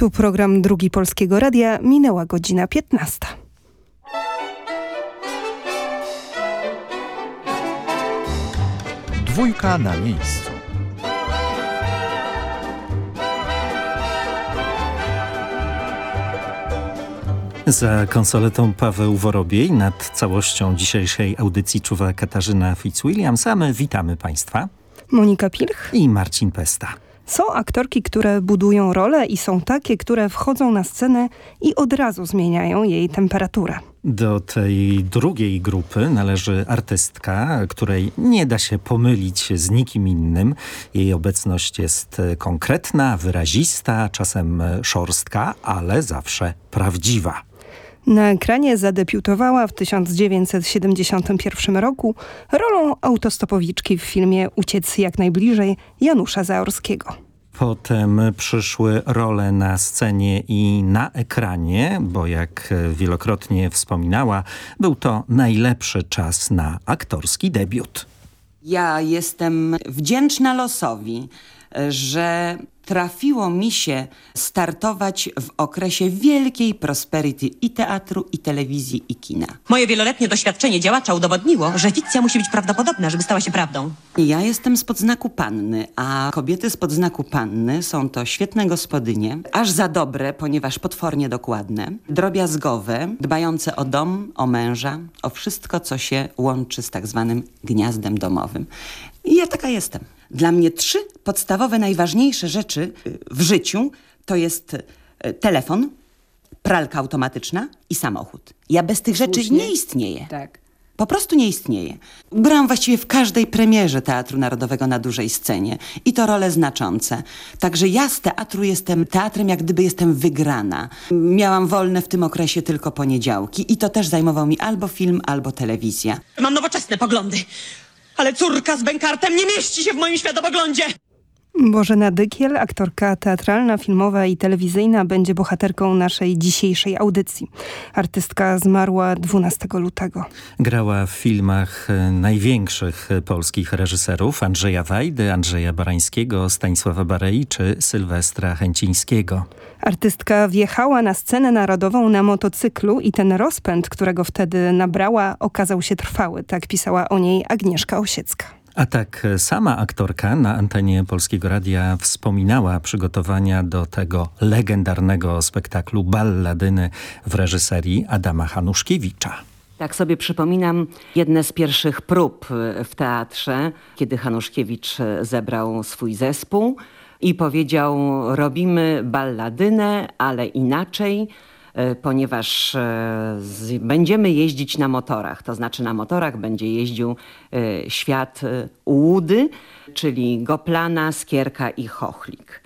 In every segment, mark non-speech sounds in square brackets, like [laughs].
Tu program Drugi Polskiego Radia. Minęła godzina 15. Dwójka na miejscu. Za konsoletą Paweł Worobiej nad całością dzisiejszej audycji czuwa Katarzyna Fitzwilliams, a my witamy Państwa. Monika Pilch i Marcin Pesta. Są aktorki, które budują rolę i są takie, które wchodzą na scenę i od razu zmieniają jej temperaturę. Do tej drugiej grupy należy artystka, której nie da się pomylić z nikim innym. Jej obecność jest konkretna, wyrazista, czasem szorstka, ale zawsze prawdziwa. Na ekranie zadebiutowała w 1971 roku rolą autostopowiczki w filmie Uciec jak najbliżej Janusza Zaorskiego. Potem przyszły role na scenie i na ekranie, bo jak wielokrotnie wspominała, był to najlepszy czas na aktorski debiut. Ja jestem wdzięczna losowi, że trafiło mi się startować w okresie wielkiej prosperity i teatru, i telewizji, i kina. Moje wieloletnie doświadczenie działacza udowodniło, że fikcja musi być prawdopodobna, żeby stała się prawdą. Ja jestem z podznaku panny, a kobiety z podznaku panny są to świetne gospodynie, aż za dobre, ponieważ potwornie dokładne, drobiazgowe, dbające o dom, o męża, o wszystko, co się łączy z tak zwanym gniazdem domowym. I ja taka jestem. Dla mnie trzy podstawowe, najważniejsze rzeczy y, w życiu to jest y, telefon, pralka automatyczna i samochód. Ja bez tych Słusznie. rzeczy nie istnieję. Tak. Po prostu nie istnieje. Brałam właściwie w każdej premierze Teatru Narodowego na dużej scenie i to role znaczące. Także ja z teatru jestem teatrem, jak gdyby jestem wygrana. Miałam wolne w tym okresie tylko poniedziałki i to też zajmował mi albo film, albo telewizja. Mam nowoczesne poglądy. Ale córka z bękartem nie mieści się w moim światopoglądzie! Bożena Dykiel, aktorka teatralna, filmowa i telewizyjna, będzie bohaterką naszej dzisiejszej audycji. Artystka zmarła 12 lutego. Grała w filmach największych polskich reżyserów Andrzeja Wajdy, Andrzeja Barańskiego, Stanisława Barei czy Sylwestra Chęcińskiego. Artystka wjechała na scenę narodową na motocyklu i ten rozpęd, którego wtedy nabrała, okazał się trwały. Tak pisała o niej Agnieszka Osiecka. A tak sama aktorka na antenie Polskiego Radia wspominała przygotowania do tego legendarnego spektaklu Balladyny w reżyserii Adama Hanuszkiewicza. Tak sobie przypominam jedne z pierwszych prób w teatrze, kiedy Hanuszkiewicz zebrał swój zespół i powiedział robimy balladynę, ale inaczej, E, ponieważ e, będziemy jeździć na motorach. To znaczy na motorach będzie jeździł e, świat Łudy, czyli Goplana, Skierka i Chochlik.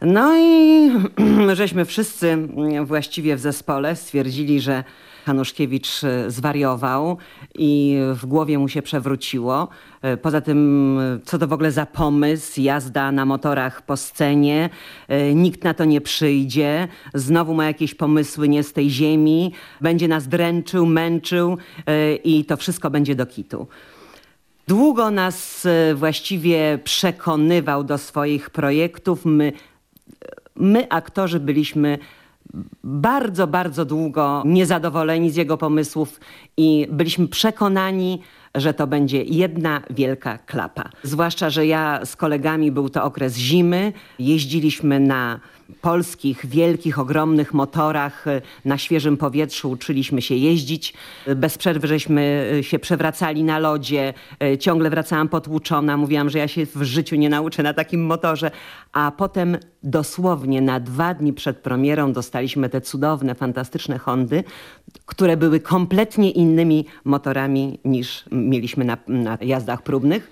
No i [clears throat] żeśmy wszyscy właściwie w zespole stwierdzili, że Hanuszkiewicz e, zwariował i w głowie mu się przewróciło. E, poza tym, co to w ogóle za pomysł, jazda na motorach po scenie, e, nikt na to nie przyjdzie, znowu ma jakieś pomysły nie z tej ziemi, będzie nas dręczył, męczył i to wszystko będzie do kitu. Długo nas właściwie przekonywał do swoich projektów. My, my aktorzy byliśmy bardzo, bardzo długo niezadowoleni z jego pomysłów i byliśmy przekonani, że to będzie jedna wielka klapa. Zwłaszcza, że ja z kolegami, był to okres zimy, jeździliśmy na polskich, wielkich, ogromnych motorach na świeżym powietrzu uczyliśmy się jeździć. Bez przerwy żeśmy się przewracali na lodzie, ciągle wracałam potłuczona. Mówiłam, że ja się w życiu nie nauczę na takim motorze. A potem dosłownie na dwa dni przed premierą dostaliśmy te cudowne, fantastyczne Hondy, które były kompletnie innymi motorami niż mieliśmy na, na jazdach próbnych.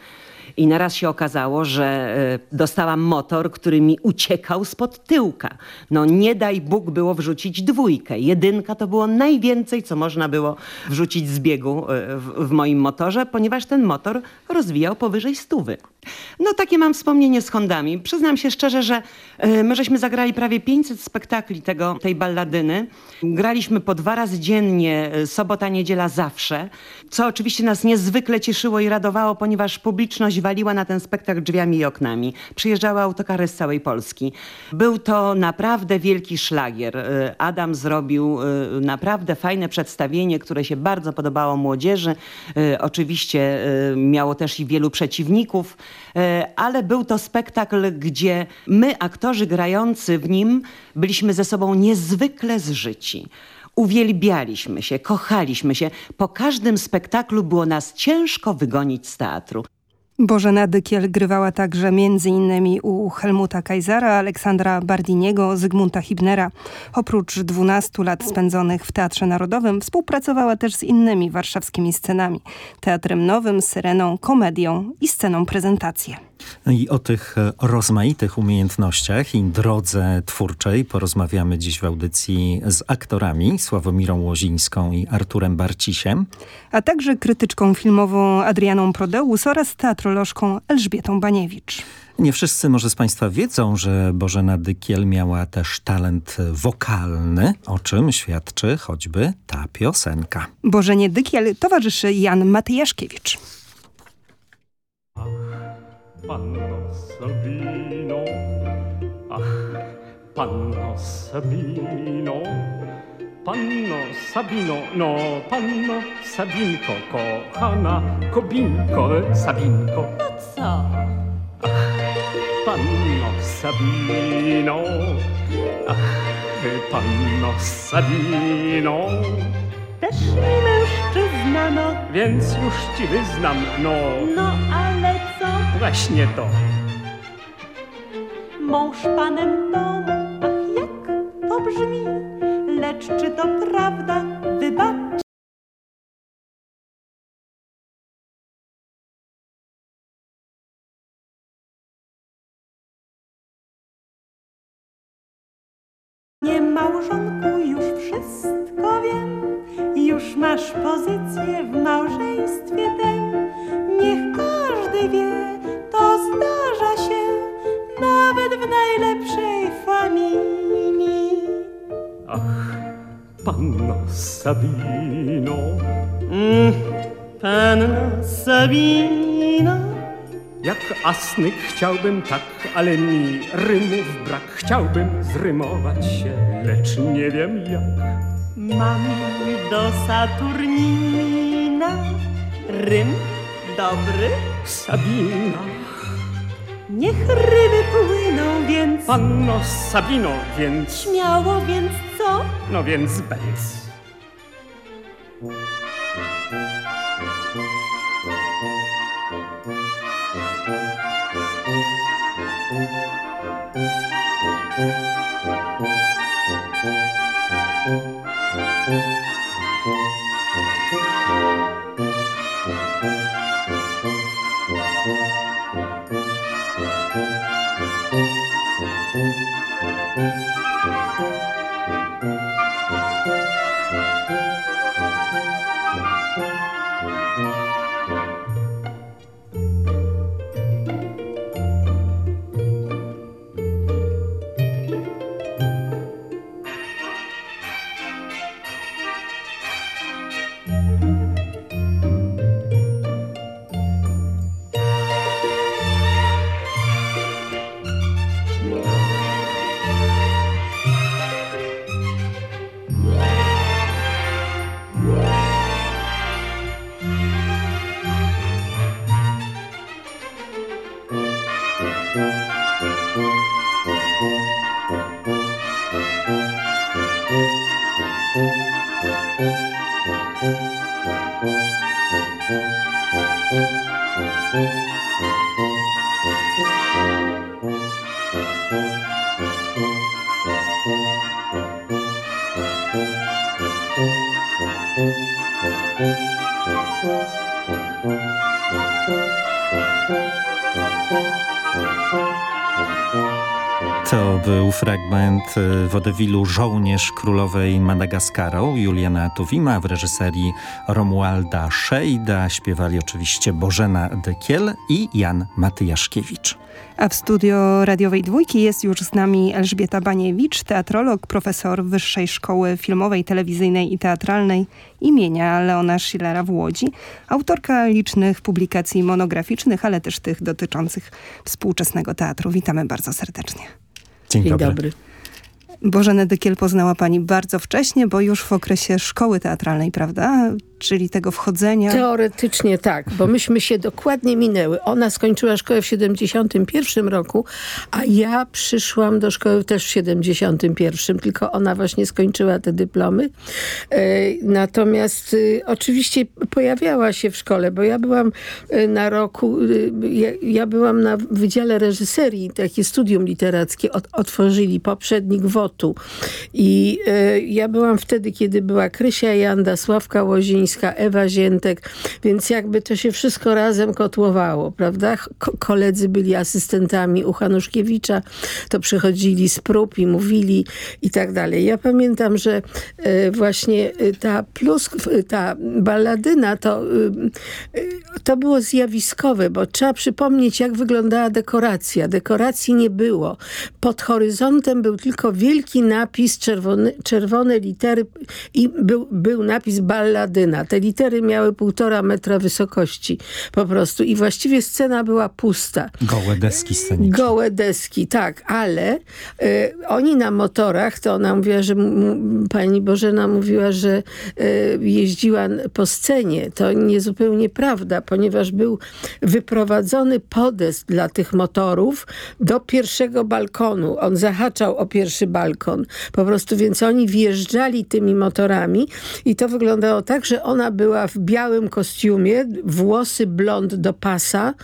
I naraz się okazało, że e, dostałam motor, który mi uciekał spod tyłka. No nie daj Bóg było wrzucić dwójkę. Jedynka to było najwięcej, co można było wrzucić z biegu e, w, w moim motorze, ponieważ ten motor rozwijał powyżej stówy. No takie mam wspomnienie z Hondami. Przyznam się szczerze, że e, my żeśmy zagrali prawie 500 spektakli tego, tej balladyny. Graliśmy po dwa razy dziennie, sobota, niedziela zawsze, co oczywiście nas niezwykle cieszyło i radowało, ponieważ publiczność Waliła na ten spektakl drzwiami i oknami. Przyjeżdżały autokary z całej Polski. Był to naprawdę wielki szlagier. Y, Adam zrobił y, naprawdę fajne przedstawienie, które się bardzo podobało młodzieży. Y, Oczywiście miało też i wielu przeciwników, ale był to spektakl, gdzie my, aktorzy grający w nim, byliśmy ze sobą niezwykle zżyci. Uwielbialiśmy się, kochaliśmy się. Po każdym spektaklu było nas ciężko wygonić z teatru. Bożena Dykiel grywała także m.in. u Helmuta Kaisera, Aleksandra Bardiniego, Zygmunta Hibnera. Oprócz 12 lat spędzonych w Teatrze Narodowym współpracowała też z innymi warszawskimi scenami. Teatrem Nowym, Syreną, Komedią i sceną prezentację. No i o tych e, rozmaitych umiejętnościach i drodze twórczej porozmawiamy dziś w audycji z aktorami Sławomirą Łozińską i Arturem Barcisiem. A także krytyczką filmową Adrianą Prodeus oraz teatrolożką Elżbietą Baniewicz. Nie wszyscy może z Państwa wiedzą, że Bożena Dykiel miała też talent wokalny, o czym świadczy choćby ta piosenka. Bożenie Dykiel towarzyszy Jan Matyjaszkiewicz. Panno Sabino, ach, panno Sabino, panno Sabino, no, panno Sabinko, kochana Kobinko, Sabinko. No co? Panno Sabino, ach, panno Sabino, Też mi mężczyzna, no, więc już ci wyznam, no, no ale? Właśnie to. Mąż panem domu, ach jak to brzmi, lecz czy to prawda, wybacz. Nie małżonku, już wszystko wiem, już masz pozycję w małżeństwie tem. W najlepszej familii. Ach, panno Sabino, Panno Sabina, jak asnyk chciałbym tak, ale mi rymów brak. Chciałbym zrymować się, lecz nie wiem jak. mam do Saturnina rym dobry. Sabina, Niech ryby płyną, więc... Panno Sabino, więc... Śmiało, więc co? No więc bez. Thank you. Thank you. To był fragment y, wodewilu Żołnierz Królowej Madagaskaru. Juliana Tuwima w reżyserii Romualda Szejda. Śpiewali oczywiście Bożena Dekiel i Jan Matyjaszkiewicz. A w studio radiowej dwójki jest już z nami Elżbieta Baniewicz, teatrolog, profesor Wyższej Szkoły Filmowej, Telewizyjnej i Teatralnej imienia Leona Schillera w Łodzi, autorka licznych publikacji monograficznych, ale też tych dotyczących współczesnego teatru. Witamy bardzo serdecznie. Dzień, Dzień dobry. dobry. Bożenę Dykiel poznała pani bardzo wcześnie, bo już w okresie szkoły teatralnej, prawda? Czyli tego wchodzenia. Teoretycznie tak, bo myśmy się dokładnie minęły. Ona skończyła szkołę w 71 roku, a ja przyszłam do szkoły też w 71, tylko ona właśnie skończyła te dyplomy. E, natomiast y, oczywiście pojawiała się w szkole, bo ja byłam y, na roku, ja, byłam na Wydziale Reżyserii, takie studium literackie od, otworzyli, poprzednik WOT-u. I e, ja byłam wtedy, kiedy była Krysia Janda, Sławka Łozińska, Ewa Ziętek, więc jakby to się wszystko razem kotłowało, prawda? Ko koledzy byli asystentami u Hanuszkiewicza, to przychodzili z prób i mówili i tak dalej. Ja pamiętam, że e, właśnie e, ta plus, ta balladyna to, e, to było zjawiskowe, bo trzeba przypomnieć, jak wyglądała dekoracja. Dekoracji nie było. Pod horyzontem był tylko wielki napis, czerwony, czerwone litery i był, był napis balladyna. Te litery miały półtora metra wysokości po prostu i właściwie scena była pusta. Gołe deski sceniczne. Gołe deski, tak, ale y, oni na motorach, to ona mówiła, że pani Bożena mówiła, że y, jeździła po scenie. To niezupełnie prawda, ponieważ był wyprowadzony podest dla tych motorów do pierwszego balkonu. On zahaczał o pierwszy balkon. Po prostu, więc oni wjeżdżali tymi motorami i to wyglądało tak, że ona była w białym kostiumie, włosy blond do pasa,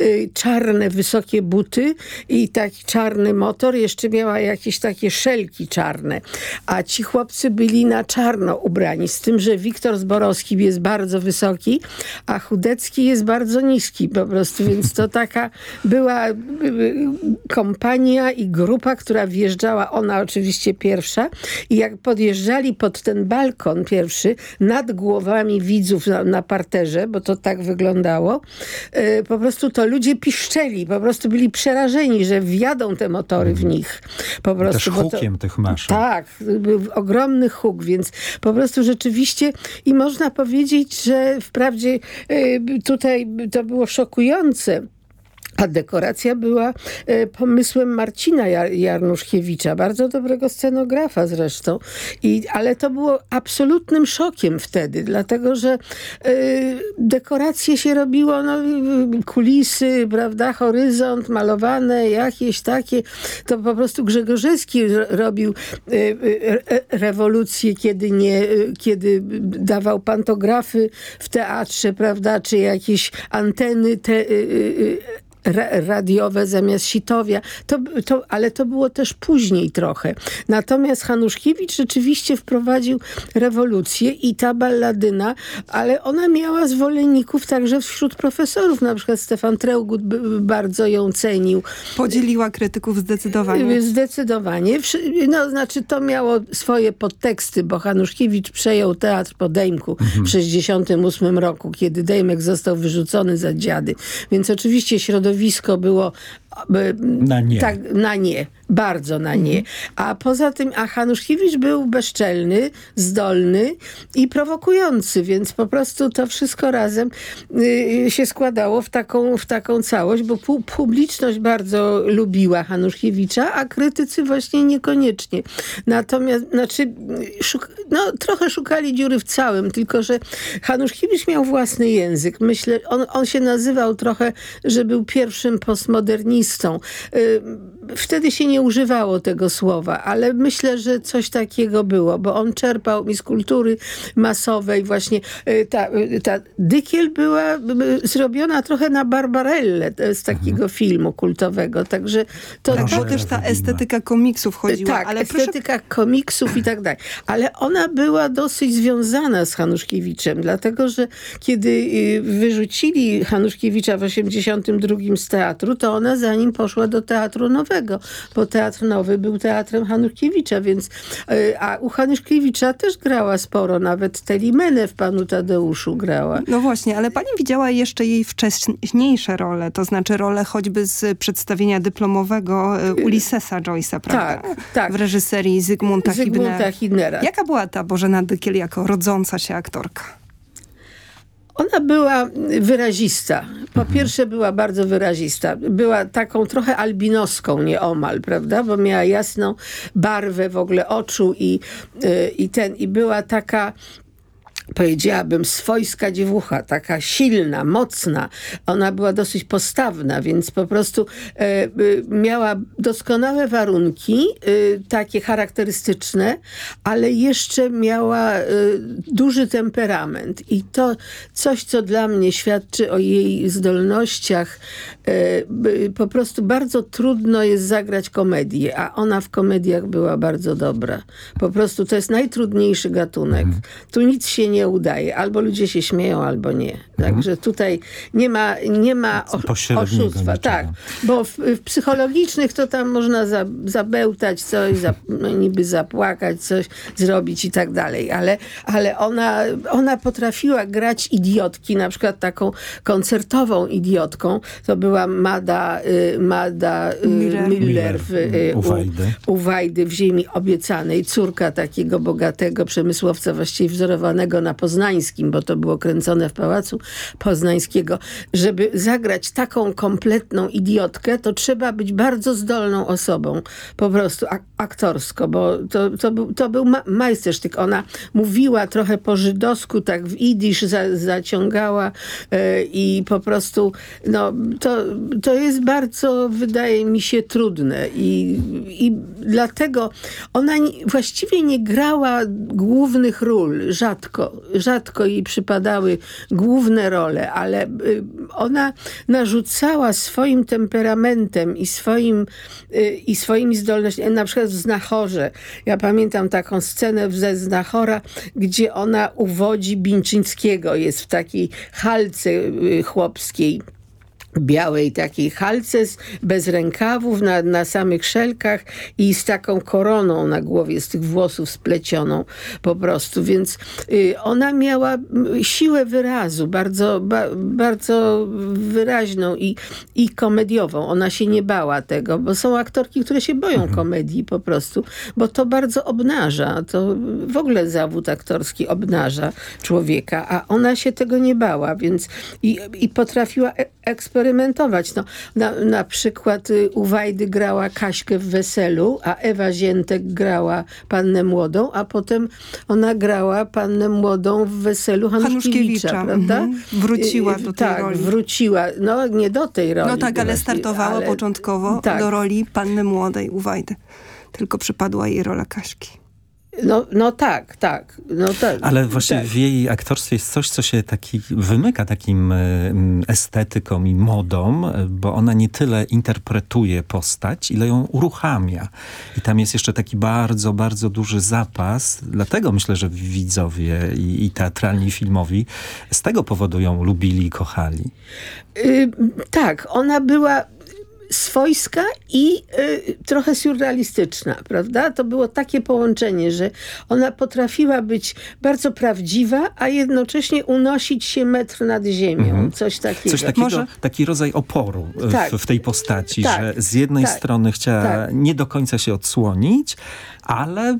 y, czarne, wysokie buty i taki czarny motor. Jeszcze miała jakieś takie szelki czarne. A ci chłopcy byli na czarno ubrani, z tym, że Wiktor Zborowski jest bardzo wysoki, a Chudecki jest bardzo niski po prostu, więc to taka była y, y, kompania i grupa, która wjeżdżała, ona oczywiście pierwsza i jak podjeżdżali pod ten balkon pierwszy, nad głowami widzów na, na parterze, bo to tak wyglądało, y, po prostu to ludzie piszczeli, po prostu byli przerażeni, że wjadą te motory w nich. Po prostu, Też bo to- hukiem tych maszyn. tak, był ogromny huk, więc po prostu rzeczywiście i można powiedzieć, że wprawdzie y, tutaj to było szokujące, a dekoracja była e, pomysłem Marcina Jar Jarnuszkiewicza, bardzo dobrego scenografa zresztą. I, ale to było absolutnym szokiem wtedy, dlatego że e, dekoracje się robiło, no, kulisy, prawda, horyzont, malowane, jakieś takie. To po prostu Grzegorzewski ro- robił e, rewolucję, kiedy, nie, kiedy dawał pantografy w teatrze, prawda, czy jakieś anteny te, ra radiowe zamiast sitowia, to, to, ale to było też później trochę. Natomiast Hanuszkiewicz rzeczywiście wprowadził rewolucję i ta balladyna, ale ona miała zwolenników także wśród profesorów, na przykład Stefan Treugut bardzo ją cenił. Podzieliła krytyków zdecydowanie. Zdecydowanie. Wszy- No, znaczy to miało swoje podteksty, bo Hanuszkiewicz przejął teatr po Dejmku w 68 roku, kiedy Dejmek został wyrzucony za dziady. Więc oczywiście środowisko było e, Na nie. Tak, na nie. Bardzo na nie. A poza tym, a Hanuszkiewicz był bezczelny, zdolny i prowokujący, więc po prostu to wszystko razem y, się składało w taką, w taką całość, bo pu publiczność bardzo lubiła Hanuszkiewicza, a krytycy właśnie niekoniecznie. Natomiast, znaczy, no, trochę szukali dziury w całym, tylko że Hanuszkiewicz miał własny język. Myślę, on, on się nazywał trochę, że był pierwszym postmodernistą. Y, Wtedy się nie używało tego słowa, ale myślę, że coś takiego było, bo on czerpał mi z kultury masowej właśnie. y, Ta, y, ta Dykiel była y, zrobiona trochę na Barbarelle z takiego filmu kultowego, także to... Tak, Proszę, bo też ta estetyka komiksów chodziła. Tak, ale proszę estetyka komiksów i tak dalej. Ale ona była dosyć związana z Hanuszkiewiczem, dlatego że kiedy wyrzucili Hanuszkiewicza w 82 z teatru, to ona za nim poszła do Teatru Nowego. Pierwszego, bo Teatr Nowy był teatrem Hanuszkiewicza, więc y, a u Hanuszkiewicza też grała sporo, nawet Telimenę w Panu Tadeuszu grała. No właśnie, ale pani widziała jeszcze jej wcześniejsze role, to znaczy role choćby z przedstawienia dyplomowego e, Ulyssesa Joyce'a, prawda? Tak, tak. W reżyserii Zygmunta, Zygmunta Hibnera. Hibnera. Jaka była ta Bożena Dykiel jako rodząca się aktorka? Ona była wyrazista. Po pierwsze była bardzo wyrazista. Była taką trochę albinoską nieomal, prawda? Bo miała jasną barwę w ogóle oczu i, y, i ten, i była taka powiedziałabym, swojska dziewucha, taka silna, mocna. Ona była dosyć postawna, więc po prostu e, y, miała doskonałe warunki, y, takie charakterystyczne, ale jeszcze miała y, duży temperament. I to coś, co dla mnie świadczy o jej zdolnościach. E, po prostu bardzo trudno jest zagrać komedię, a ona w komediach była bardzo dobra. Po prostu to jest najtrudniejszy gatunek. Tu nic się nie udaje. Albo ludzie się śmieją, albo nie. Także tutaj nie ma, nie ma oszustwa. niczego. Tak, bo w, w psychologicznych to tam można za, zabełtać coś, za, no, niby zapłakać, coś zrobić i tak dalej. Ale, ale ona, ona potrafiła grać idiotki, na przykład taką koncertową idiotką. To była Mada, y, Mada y, Miller. Miller, w, y, U Wajdy. u Wajdy w Ziemi Obiecanej, córka takiego bogatego przemysłowca, właściwie wzorowanego na Poznańskim, bo to było kręcone w Pałacu Poznańskiego. Żeby zagrać taką kompletną idiotkę, to trzeba być bardzo zdolną osobą, po prostu ak- aktorsko, bo to, to, był, to był ma. Ona mówiła trochę po żydowsku, tak w idysz za, zaciągała e, i po prostu no, to, to jest bardzo, wydaje mi się, trudne i, i dlatego ona właściwie nie grała głównych ról, rzadko, rzadko jej przypadały główne role, ale y, ona narzucała swoim temperamentem i, swoim, y, i swoimi zdolnościami, na przykład w Znachorze. Ja pamiętam taką scenę ze Znachora, gdzie ona uwodzi Bińczyńskiego, jest w takiej halce y, chłopskiej białej takiej halce bez rękawów na, na samych szelkach i z taką koroną na głowie z tych włosów splecioną po prostu, więc y, ona miała mm, siłę wyrazu bardzo, ba, bardzo wyraźną i, i komediową. Ona się nie bała tego, bo są aktorki, które się boją komedii po prostu, bo to bardzo obnaża. To w ogóle zawód aktorski obnaża człowieka, a ona się tego nie bała, więc i, i potrafiła e- eksperymentować. No, na, na przykład y, u Wajdy grała Kaśkę w Weselu, a Ewa Ziętek grała Pannę Młodą, a potem ona grała Pannę Młodą w Weselu Hanuszkiewicza, prawda? mhm. Wróciła Y, do tej tak, roli. wróciła. No nie do tej roli. No tak, ale startowała ale- początkowo tak. do roli panny młodej u Wajdy. Tylko przypadła jej rola Kaśki. No, no tak, tak. No tak Ale właśnie tak. w jej aktorstwie jest coś, co się taki wymyka takim e, estetykom i modom, e, bo ona nie tyle interpretuje postać, ile ją uruchamia. I tam jest jeszcze taki bardzo, bardzo duży zapas. Dlatego myślę, że widzowie i, i teatralni, i filmowi z tego powodu ją lubili i kochali. Y, tak, ona była swojska i y, trochę surrealistyczna, prawda? To było takie połączenie, że ona potrafiła być bardzo prawdziwa, a jednocześnie unosić się metr nad ziemią. Coś takiego. Coś takiego, Może- taki rodzaj oporu Tak. w, w tej postaci, Tak. że z jednej Tak. strony chciała Tak. nie do końca się odsłonić, ale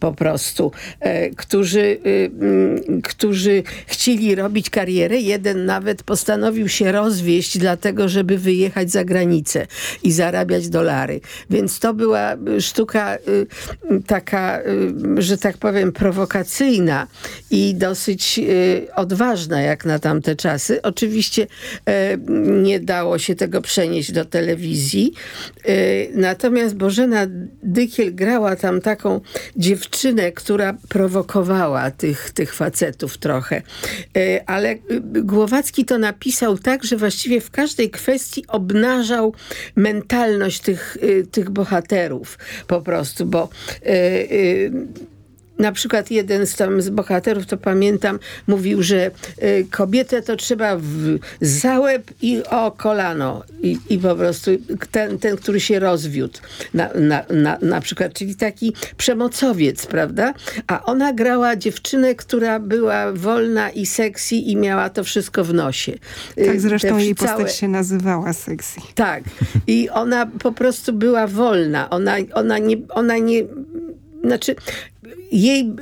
po, prostu, e, którzy, y, mm, którzy chcieli robić karierę. Jeden nawet postanowił się rozwieść dlatego, żeby wyjechać za granicę i zarabiać dolary. Więc to była sztuka y, taka, y, że tak powiem, prowokacyjna i dosyć odważna jak na tamte czasy. Oczywiście e, nie dało się tego przenieść do telewizji. E, natomiast Bożena Dykiel grała tam taką dziewczynę, która prowokowała tych, tych facetów trochę. E, ale e, Głowacki to napisał tak, że właściwie w każdej kwestii obnażał mentalność tych, e, tych bohaterów po prostu, bo na przykład jeden z, tam z bohaterów, to pamiętam, mówił, że y, kobietę to trzeba w załeb i o kolano. I, i po prostu ten, ten, który się rozwiódł na, na, na, na przykład, czyli taki przemocowiec, prawda? A ona grała dziewczynę, która była wolna i sexy i miała to wszystko w nosie. Y, tak zresztą jej całe... postać się nazywała sexy. Tak. I ona po prostu była wolna. Ona, ona, nie, ona nie znaczy jej,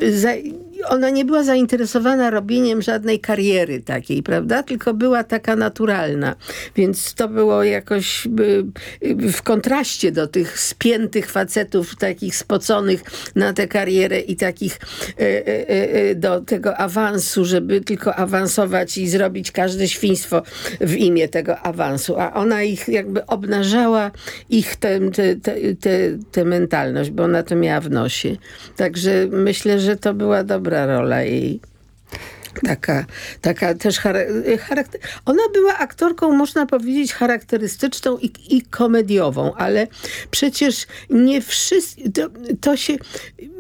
ona nie była zainteresowana robieniem żadnej kariery takiej, prawda? Tylko była taka naturalna. Więc to było jakoś w kontraście do tych spiętych facetów, takich spoconych na tę karierę i takich e, e, e, do tego awansu, żeby tylko awansować i zrobić każde świństwo w imię tego awansu. A ona ich jakby obnażała ich tę te, mentalność, bo ona to miała w nosie. Także myślę, że to była dobra rola jej taka, taka też charakter... Ona była aktorką, można powiedzieć, charakterystyczną i, i komediową, ale przecież nie wszyscy... To, to, się...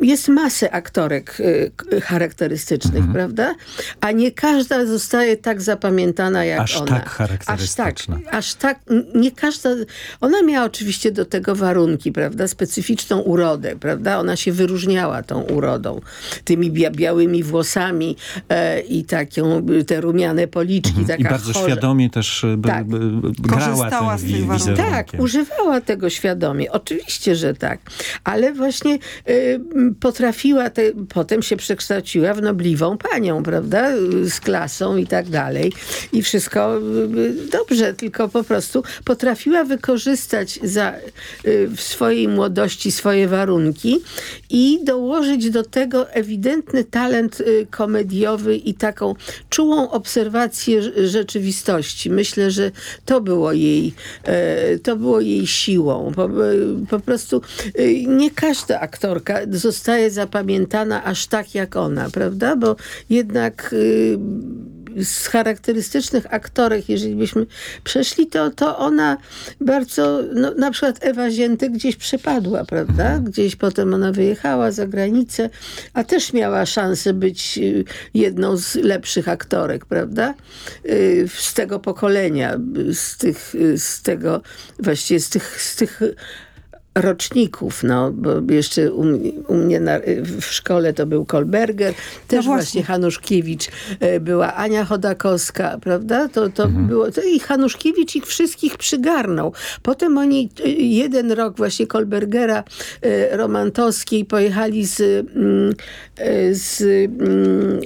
Jest masę aktorek y, charakterystycznych, mhm. prawda? A nie każda zostaje tak zapamiętana jak aż ona. Tak charakterystyczna. Aż tak, aż tak. Nie każda... Ona miała oczywiście do tego warunki, prawda? Specyficzną urodę, prawda? Ona się wyróżniała tą urodą. Tymi białymi włosami, e, i taką, te rumiane policzki. Mhm. Taka I bardzo chorza. świadomie też e, tak. grała ten wizerunkiem. Tak, używała tego świadomie. Oczywiście, że tak. Ale właśnie y, potrafiła, te, potem się przekształciła w nobliwą panią, prawda? Z klasą i tak dalej. I wszystko y, dobrze, tylko po prostu potrafiła wykorzystać za, y, w swojej młodości swoje warunki i dołożyć do tego ewidentny talent komediowy i taką czułą obserwację rzeczywistości. Myślę, że to było jej, e, to było jej siłą. Po, po prostu e, nie każda aktorka zostaje zapamiętana aż tak jak ona, prawda? Bo jednak e, z charakterystycznych aktorek, jeżeli byśmy przeszli, to, to ona bardzo, no, na przykład Ewa Zięty gdzieś przepadła, prawda? Mhm. Gdzieś potem ona wyjechała za granicę, a też miała szansę być y, jedną z lepszych aktorek, prawda? Y, z tego pokolenia, z tych, y, z tego, właściwie z tych, z tych roczników, no, bo jeszcze u, u mnie na, w szkole to był Kolberger, też no właśnie. właśnie Hanuszkiewicz, e, była Ania Chodakowska, prawda? To, to mhm. było, to i Hanuszkiewicz ich wszystkich przygarnął. Potem oni e, jeden rok właśnie Kolbergera, e, Romantowskiej pojechali z, mm, z mm,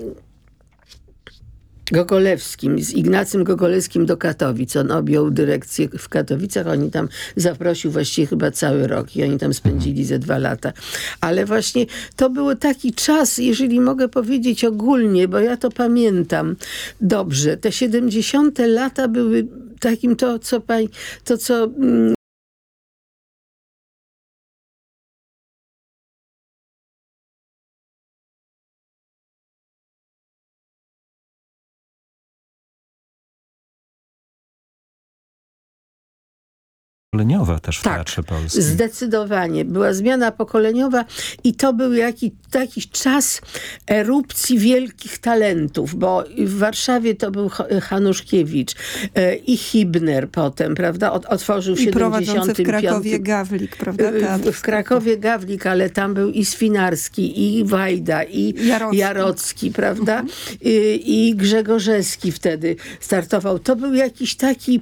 Gogolewskim, z Ignacym Gogolewskim do Katowic. On objął dyrekcję w Katowicach. Oni tam zaprosił właściwie chyba cały rok i oni tam spędzili ze dwa lata. Ale właśnie to był taki czas, jeżeli mogę powiedzieć ogólnie, bo ja to pamiętam dobrze. Te 70. lata były takim to, co, pań, to, co pokoleniowa też w tak, Teatrze Polskim. zdecydowanie. Była zmiana pokoleniowa i to był jakiś taki czas erupcji wielkich talentów, bo w Warszawie to był Hanuszkiewicz e, i Hibner potem, prawda? Otworzył w I 75. w Krakowie Gawlik, prawda? E, Teatr. W Krakowie Gawlik, ale tam był i Swinarski, i Wajda, i Jarocki, Jarocki prawda? I, I Grzegorzewski wtedy startował. To był jakiś taki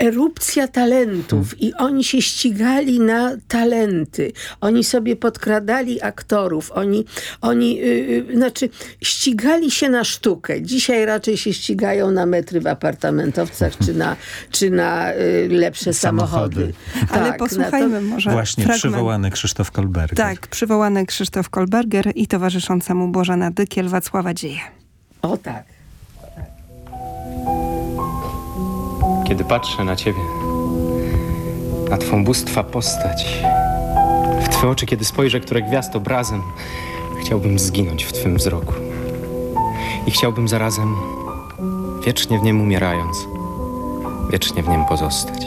erupcja talentów i oni się ścigali na talenty. Oni sobie podkradali aktorów. Oni, oni y, y, znaczy ścigali się na sztukę. Dzisiaj raczej się ścigają na metry w apartamentowcach czy na, czy na y, lepsze samochody. Ale Tak, posłuchajmy na może Właśnie fragment. przywołany Krzysztof Kolberger. Tak, przywołany Krzysztof Kolberger i towarzysząca mu Bożena Dykiel, Wacława Dzieje. To, o tak. Kiedy patrzę na ciebie, na twą bóstwa postać, w twe oczy, kiedy spojrzę, które gwiazd obrazem, chciałbym zginąć w twym wzroku. I chciałbym zarazem, wiecznie w niem umierając, wiecznie w nim pozostać.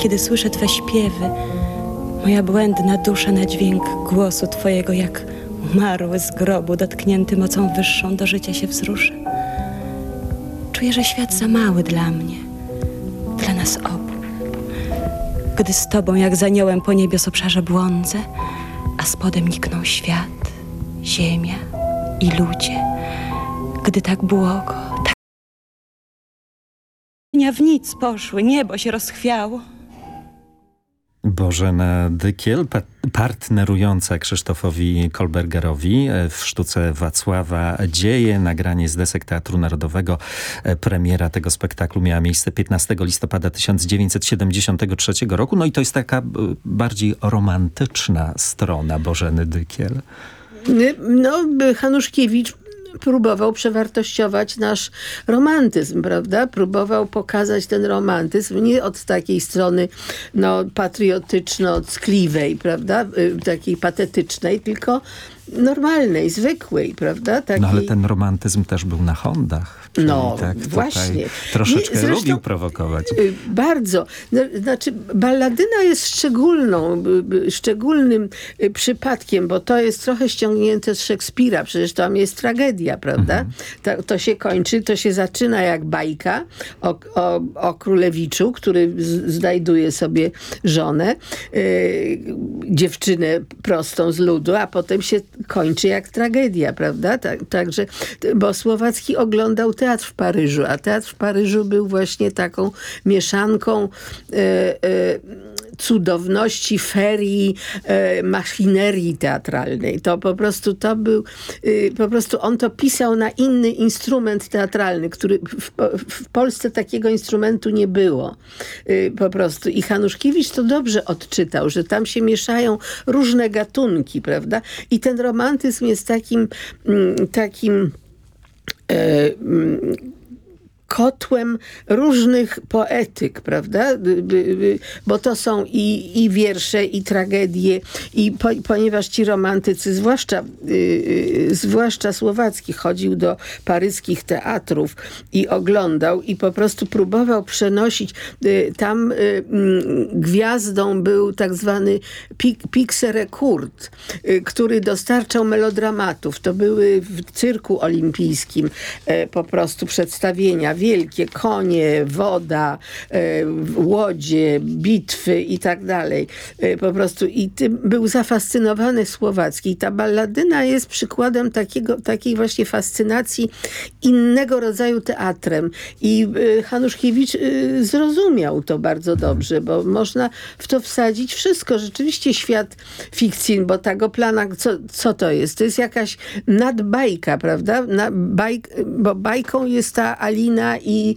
Kiedy słyszę Twe śpiewy, moja błędna dusza na dźwięk głosu Twojego, jak umarły z grobu, dotknięty mocą wyższą, do życia się wzruszy. Czuję, że świat za mały dla mnie, dla nas obu. Gdy z Tobą, jak z aniołem po niebios obszarze błądzę, a spodem nikną świat, ziemia i ludzie. Gdy tak błogo, tak... w nic poszły, niebo się rozchwiało. Bożena Dykiel, pa partnerująca Krzysztofowi Kolbergerowi e, w sztuce Wacława Dzieje. Nagranie z desek Teatru Narodowego. E, Premiera tego spektaklu miała miejsce 15 listopada 1973 roku. No i to jest taka e, bardziej romantyczna strona Bożeny Dykiel. No, Hanuszkiewicz próbował przewartościować nasz romantyzm, prawda? Próbował pokazać ten romantyzm nie od takiej strony no, patriotyczno-ckliwej, prawda? Y, Takiej patetycznej, tylko normalnej, zwykłej, prawda? Takiej... No ale ten romantyzm też był na Hondach. Czyli No, tak właśnie. Troszeczkę zresztą- lubił prowokować. Y, Bardzo. No, Znaczy, balladyna jest szczególną, y, y, szczególnym przypadkiem, bo to jest trochę ściągnięte z Szekspira. Przecież tam jest tragedia, prawda? To, to się kończy, to się zaczyna jak bajka o, o, o królewiczu, który znajduje sobie żonę, y, dziewczynę prostą z ludu, a potem się kończy jak tragedia, prawda? Tak, także, bo Słowacki oglądał teatr w Paryżu, a teatr w Paryżu był właśnie taką mieszanką e, e, cudowności, ferii, e, maszynerii teatralnej. To po prostu to był, y, po prostu on to pisał na inny instrument teatralny, który w, w Polsce takiego instrumentu nie było. Y, po prostu. I Hanuszkiewicz to dobrze odczytał, że tam się mieszają różne gatunki, prawda? I ten romantyzm jest takim, mm, takim e, mm, kotłem różnych poetyk, prawda? Bo to są i, i wiersze, i tragedie, i po, ponieważ ci romantycy, zwłaszcza, y, y, zwłaszcza Słowacki, chodził do paryskich teatrów i oglądał i po prostu próbował przenosić. y, Tam y, mm, gwiazdą był tak zwany Pik- Pixere Kurt, y, który dostarczał melodramatów. To były w cyrku olimpijskim e, po prostu przedstawienia. Wielkie konie, woda, e, łodzie, bitwy i tak dalej. E, Po prostu i tym był zafascynowany Słowacki. I ta balladyna jest przykładem takiego, takiej właśnie fascynacji innego rodzaju teatrem. I e, Hanuszkiewicz zrozumiał to bardzo dobrze, bo można w to wsadzić wszystko. Rzeczywiście świat fikcji, bo ta Goplana, co, co to jest? To jest jakaś nadbajka, prawda? Na, bo bajką jest ta Alina i,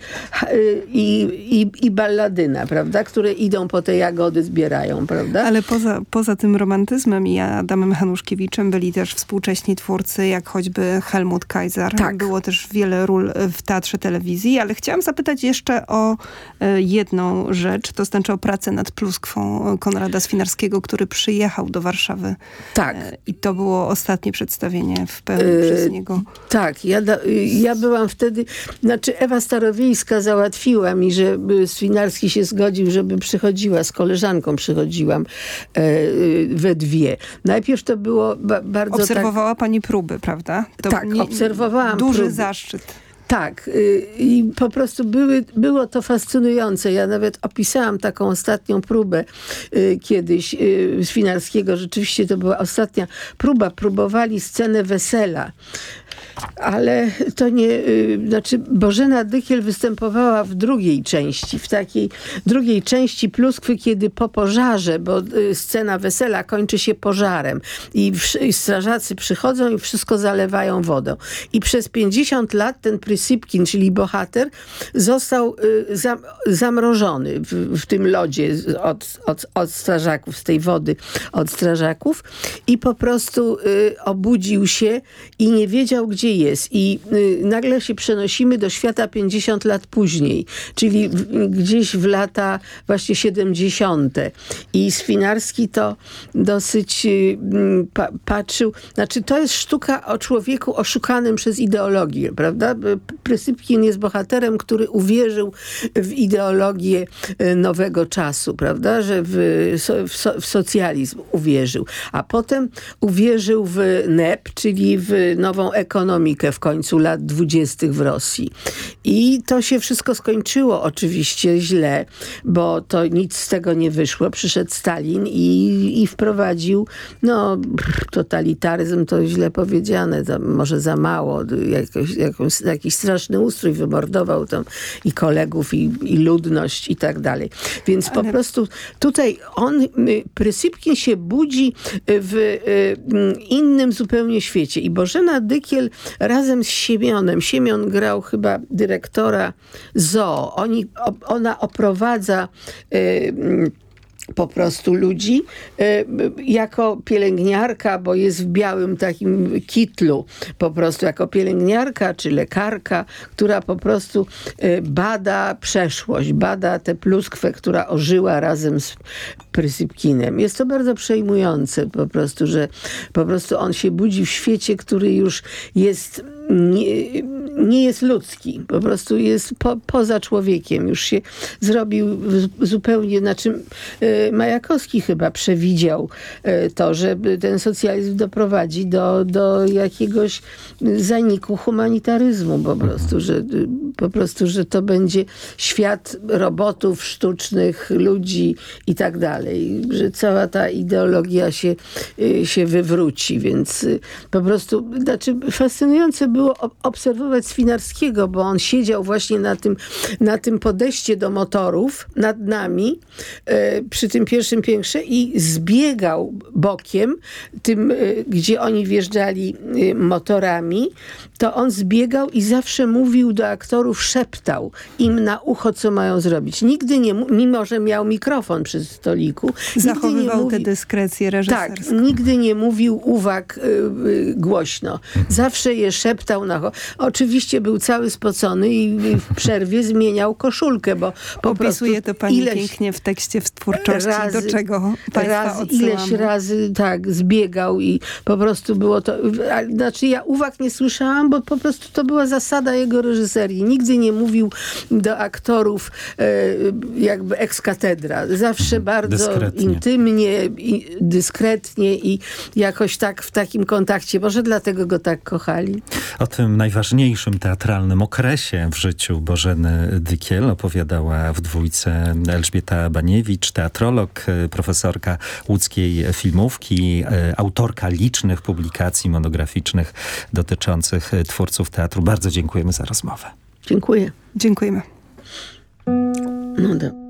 i, i, i balladyna, prawda? Które idą po te jagody, zbierają, prawda? Ale poza, poza tym romantyzmem i Adamem Hanuszkiewiczem byli też współcześni twórcy, jak choćby Helmut Kaiser. Tak. Było też wiele ról w teatrze telewizji, ale chciałam zapytać jeszcze o e, jedną rzecz, to znaczy o pracę nad Pluskwą Konrada Swinarskiego, który przyjechał do Warszawy. Tak. E, I to było ostatnie przedstawienie w pełni przez niego. Tak, ja, ja byłam wtedy, znaczy Ewa Starowiejska załatwiła mi, że Swinarski się zgodził, żeby przychodziła, z koleżanką przychodziłam e, y, we dwie. Najpierw to było ba, bardzo tak... Obserwowała pani próby, prawda? To Tak, obserwowałam Duży próby. zaszczyt. Tak, y, i po prostu były, było to fascynujące. Ja nawet opisałam taką ostatnią próbę y, kiedyś y, Swinarskiego. Rzeczywiście to była ostatnia próba. Próbowali scenę wesela. Ale to nie, y, znaczy Bożena Dykiel występowała w drugiej części, w takiej drugiej części pluskwy, kiedy po pożarze, bo y, scena wesela kończy się pożarem i, i strażacy przychodzą i wszystko zalewają wodą. I przez 50 lat ten Prysipkin, czyli bohater, został y, zam, zamrożony w, w, tym lodzie od, od, od strażaków, z tej wody od strażaków i po prostu y, obudził się i nie wiedział, gdzie jest. I y, nagle się przenosimy do świata 50 lat później, czyli w, gdzieś w lata właśnie 70. I Swinarski to dosyć y, pa, patrzył, znaczy to jest sztuka o człowieku oszukanym przez ideologię, prawda? Prysypkin jest bohaterem, który uwierzył w ideologię y, nowego czasu, prawda? Że w, w, w socjalizm uwierzył. A potem uwierzył w NEP, czyli w nową ekonomikę w końcu lat dwudziestych w Rosji. I to się wszystko skończyło oczywiście źle, bo to nic z tego nie wyszło. Przyszedł Stalin i, i wprowadził no, totalitaryzm, to źle powiedziane, to może za mało, jakoś, jakąś, jakiś straszny ustrój wymordował tam i kolegów, i, i ludność i tak dalej. Więc Ale... po prostu tutaj on, Prysypkin się budzi w y, innym zupełnie świecie i Bożena Dykiel razem z Siemionem, Siemion grał chyba dyrektora zoo, Oni, ona oprowadza y, po prostu ludzi e, jako pielęgniarka, bo jest w białym takim kitlu, po prostu jako pielęgniarka czy lekarka, która po prostu e, bada przeszłość, bada tę pluskwę, która ożyła razem z Prysypkinem. Jest to bardzo przejmujące po prostu, że po prostu on się budzi w świecie, który już jest nie, nie jest ludzki, po prostu jest po, poza człowiekiem. Już się zrobił zupełnie, na czym e, Majakowski chyba przewidział e, to, że ten socjalizm doprowadzi do, do jakiegoś zaniku humanitaryzmu po prostu, że, po prostu, że to będzie świat robotów sztucznych, ludzi i tak dalej. Że cała ta ideologia się, e, się wywróci, więc po prostu, znaczy fascynujące było obserwować Swinarskiego, bo on siedział właśnie na tym, na tym podejście do motorów nad nami e, przy tym pierwszym piętrze i zbiegał bokiem tym, e, gdzie oni wjeżdżali e, motorami, to on zbiegał i zawsze mówił do aktorów, szeptał im na ucho, co mają zrobić. Nigdy nie, mimo że miał mikrofon przy stoliku. Zachowywał tę dyskrecję reżyserską. Tak, nigdy nie mówił uwag y, y, głośno. Zawsze je szeptał na Oczywiście był cały spocony i w przerwie zmieniał koszulkę, bo po Opisuje prostu to pani ileś, pięknie w tekście w twórczości, razy, do czego raz, Ileś razy tak zbiegał i po prostu było to... Znaczy ja uwag nie słyszałam, bo po prostu to była zasada jego reżyserii. Nigdy nie mówił do aktorów e, jakby ex katedra. Zawsze bardzo dyskretnie. intymnie, i, dyskretnie i jakoś tak w takim kontakcie. Może dlatego go tak kochali. O tym najważniejszym teatralnym okresie w życiu Bożeny Dykiel opowiadała w dwójce Elżbieta Baniewicz, teatrolog, profesorka łódzkiej filmówki, e, autorka licznych publikacji monograficznych dotyczących twórców teatru. Bardzo dziękujemy za rozmowę. Dziękuję. Dziękujemy. No dobrze.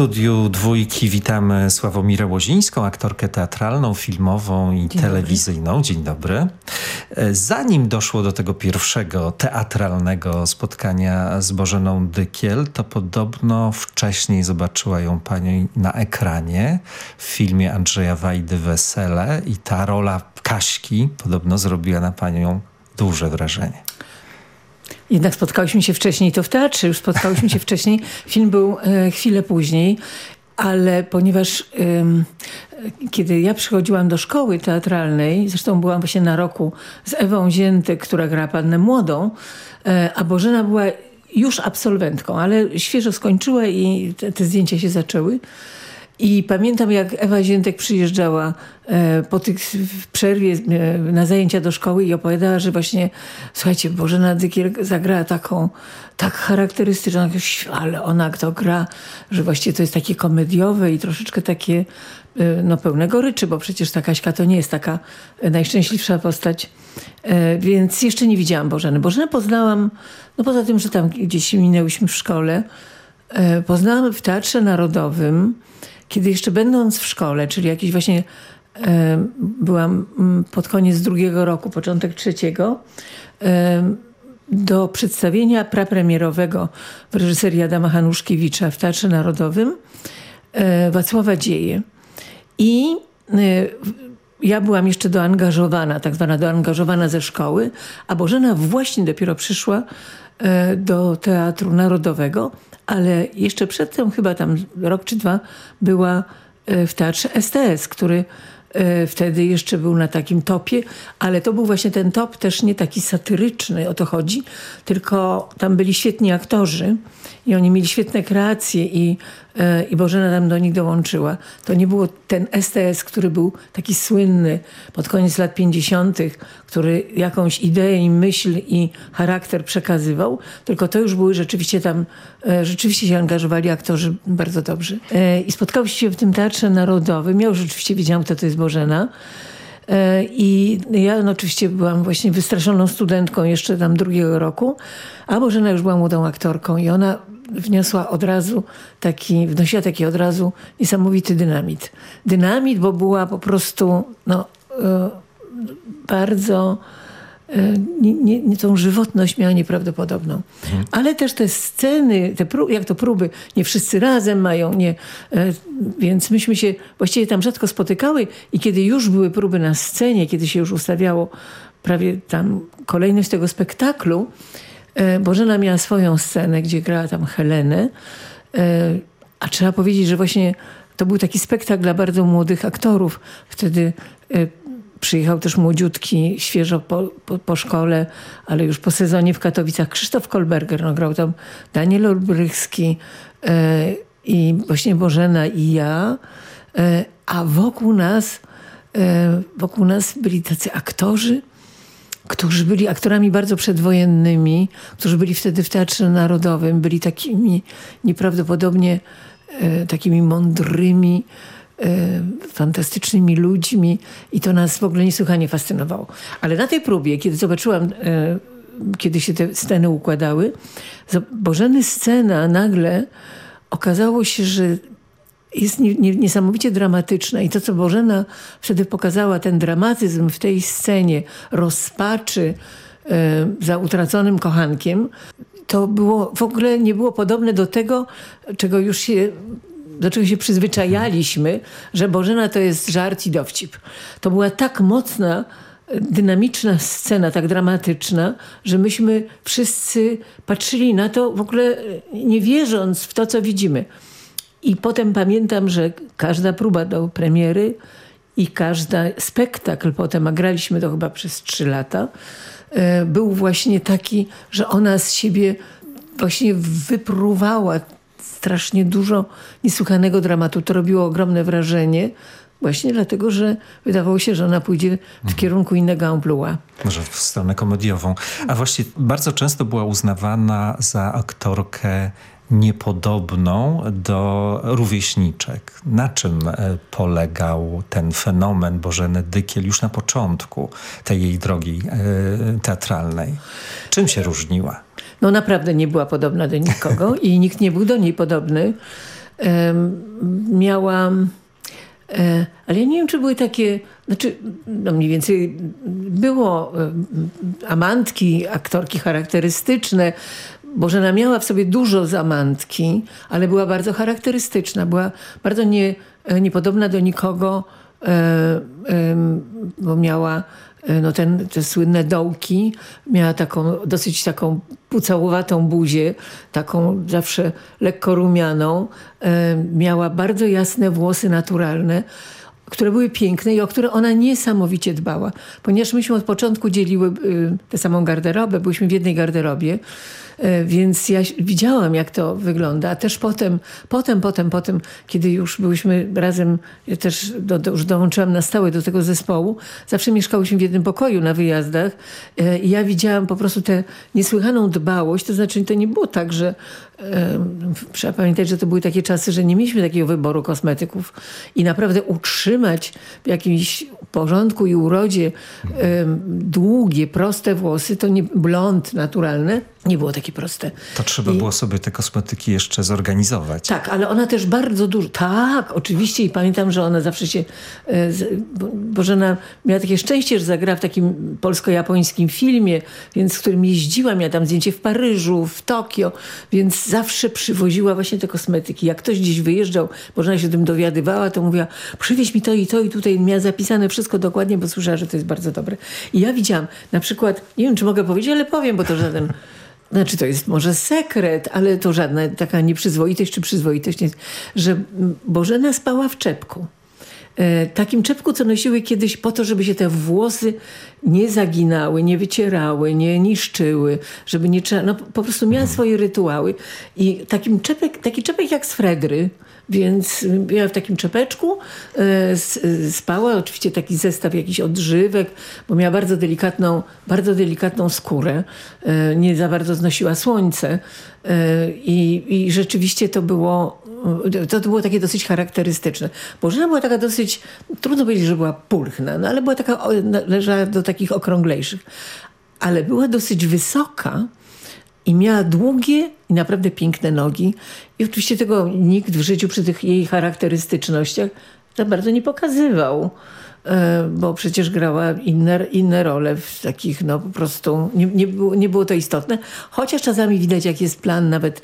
Studiu dwójki witamy Sławomirę Łozińską, aktorkę teatralną, filmową i Dzień telewizyjną. Dobry. Dzień dobry. E, zanim doszło do tego pierwszego teatralnego spotkania z Bożeną Dykiel, to podobno wcześniej zobaczyła ją pani na ekranie w filmie Andrzeja Wajdy Wesele i ta rola Kaśki podobno zrobiła na panią duże wrażenie. Jednak spotkałyśmy się wcześniej, to w teatrze już spotkałyśmy się wcześniej. Film był e, chwilę później, ale ponieważ kiedy ja przychodziłam do szkoły teatralnej, zresztą byłam właśnie na roku z Ewą Ziętek, która gra pannę młodą, e, a Bożena była już absolwentką, ale świeżo skończyła i te, te zdjęcia się zaczęły. I pamiętam, jak Ewa Ziętek przyjeżdżała e, po tych przerwie e, na zajęcia do szkoły i opowiadała, że właśnie, słuchajcie, Bożena Dykiel zagrała taką, tak charakterystyczną, ale ona to gra, że właściwie to jest takie komediowe i troszeczkę takie e, no, pełne goryczy, bo przecież ta Kaśka to nie jest taka najszczęśliwsza postać. Więc jeszcze nie widziałam Bożeny. Bożenę poznałam, no poza tym, że tam gdzieś minęłyśmy w szkole, poznałam w Teatrze Narodowym, kiedy jeszcze będąc w szkole, czyli jakiś właśnie e, byłam mm, pod koniec drugiego roku, początek trzeciego, e, do przedstawienia prapremierowego w reżyserii Adama Hanuszkiewicza w Teatrze Narodowym e, Wacława Dzieje. I ja byłam jeszcze doangażowana, tak zwana doangażowana ze szkoły, a Bożena właśnie dopiero przyszła do Teatru Narodowego ale jeszcze przedtem, chyba tam rok czy dwa, była e, w teatrze STS, który e, wtedy jeszcze był na takim topie, ale to był właśnie ten top też nie taki satyryczny, o to chodzi, tylko tam byli świetni aktorzy i oni mieli świetne kreacje i, e, i Bożena tam do nich dołączyła. To nie było ten STS, który był taki słynny pod koniec lat 50., który jakąś ideę i myśl i charakter przekazywał, tylko to już były rzeczywiście tam, e, rzeczywiście się angażowali aktorzy bardzo dobrze. E, I spotkały się w tym Teatrze Narodowym. Ja już rzeczywiście wiedziałam, kto to jest Bożena. I ja no, oczywiście byłam właśnie wystraszoną studentką jeszcze tam drugiego roku, a Bożena już była młodą aktorką i ona wniosła od razu taki, wnosiła taki od razu niesamowity dynamit. Dynamit, bo była po prostu no, e, bardzo e, nie, nie, nie, tą żywotność miała nieprawdopodobną. Mhm. Ale też te sceny, te prób, jak to próby, nie wszyscy razem mają, nie, e, więc myśmy się właściwie tam rzadko spotykały i kiedy już były próby na scenie, kiedy się już ustawiało prawie tam kolejność tego spektaklu, Bożena miała swoją scenę, gdzie grała tam Helenę. E, a trzeba powiedzieć, że właśnie to był taki spektakl dla bardzo młodych aktorów. Wtedy e, przyjechał też młodziutki, świeżo po, po, po, szkole, ale już po sezonie w Katowicach Krzysztof Kolberger. No, grał tam Daniel Olbrychski i właśnie Bożena i ja. a wokół nas, wokół nas byli tacy aktorzy, którzy byli aktorami bardzo przedwojennymi, którzy byli wtedy w Teatrze Narodowym, byli takimi nieprawdopodobnie e, takimi mądrymi, e, fantastycznymi ludźmi i to nas w ogóle niesłychanie fascynowało. Ale na tej próbie, kiedy zobaczyłam, e, kiedy się te sceny układały, Bożeny scena nagle okazało się, że jest niesamowicie dramatyczna i to, co Bożena wtedy pokazała, ten dramatyzm w tej scenie rozpaczy e, za utraconym kochankiem, to było w ogóle nie było podobne do tego, czego już się do czego się przyzwyczajaliśmy, że Bożena to jest żart i dowcip. To była tak mocna, dynamiczna scena, tak dramatyczna, że myśmy wszyscy patrzyli na to w ogóle nie wierząc w to, co widzimy. I potem pamiętam, że każda próba do premiery i każdy spektakl potem, a graliśmy to chyba przez trzy lata, e, był właśnie taki, że ona z siebie właśnie wypruwała strasznie dużo niesłychanego dramatu. To robiło ogromne wrażenie. Właśnie dlatego, że wydawało się, że ona pójdzie w Mhm. kierunku innego amplua. Może w stronę komediową. A właśnie bardzo często była uznawana za aktorkę niepodobną do rówieśniczek. Na czym e, polegał ten fenomen Bożeny Dykiel już na początku tej jej drogi e, teatralnej? Czym się różniła? No naprawdę nie była podobna do nikogo [laughs] i nikt nie był do niej podobny. Em, miałam... E, ale ja nie wiem, czy były takie... Znaczy, no mniej więcej było amantki, aktorki charakterystyczne. Bożena miała w sobie dużo z amantki, ale była bardzo charakterystyczna. Była bardzo nie, e, niepodobna do nikogo, e, bo miała e, no ten, te słynne dołki. Miała taką, dosyć taką pucałowatą buzię, taką zawsze lekko rumianą. Miała bardzo jasne włosy naturalne które były piękne i o które ona niesamowicie dbała. Ponieważ myśmy od początku dzieliły y, tę samą garderobę, byliśmy w jednej garderobie, y, więc ja widziałam, jak to wygląda. A też potem, potem, potem, potem, kiedy już byliśmy razem, ja też do, do, już dołączyłam na stałe do tego zespołu, zawsze mieszkałyśmy w jednym pokoju na wyjazdach y, i ja widziałam po prostu tę niesłychaną dbałość. To znaczy, to nie było tak, że Trzeba pamiętać, że to były takie czasy, że nie mieliśmy takiego wyboru kosmetyków i naprawdę utrzymać w jakimś porządku i urodzie długie, proste włosy, to nie blond naturalne, nie było takie proste. To trzeba I- było sobie te kosmetyki jeszcze zorganizować. Tak, ale ona też bardzo dużo. Tak, oczywiście i pamiętam, że ona zawsze się. e, z- Bo- Bożena miała takie szczęście, że zagrała w takim polsko-japońskim filmie, więc w którym jeździła, miała tam zdjęcie w Paryżu, w Tokio, więc zawsze przywoziła właśnie te kosmetyki. Jak ktoś gdzieś wyjeżdżał, Bożena się tym dowiadywała, to mówiła, przywieź mi to i to i tutaj miała zapisane wszystko dokładnie, bo słyszała, że to jest bardzo dobre. I ja widziałam na przykład, nie wiem czy mogę powiedzieć, ale powiem, bo to żaden [laughs] znaczy to jest może sekret, ale to żadna taka nieprzyzwoitość czy przyzwoitość, nie że Bożena spała w czepku. E, takim czepku, co nosiły kiedyś po to, żeby się te włosy nie zaginały, nie wycierały, nie niszczyły, żeby nie trzeba, no po prostu miała swoje rytuały. I takim czepek, taki czepek jak z Fredry, więc miała w takim czepeczku, e, spała, oczywiście taki zestaw jakichś odżywek, bo miała bardzo delikatną, bardzo delikatną skórę, e, nie za bardzo znosiła słońce. I, i rzeczywiście to było, to, to było takie dosyć charakterystyczne. Bożena była taka dosyć, trudno powiedzieć, że była pulchna, no ale była taka, należała do takich okrąglejszych, ale była dosyć wysoka, i miała długie i naprawdę piękne nogi. I oczywiście tego nikt w życiu przy tych jej charakterystycznościach za bardzo nie pokazywał. E, Bo przecież grała inne, inne role w takich, no po prostu nie, nie, było, nie było to istotne. Chociaż czasami widać, jak jest plan nawet e,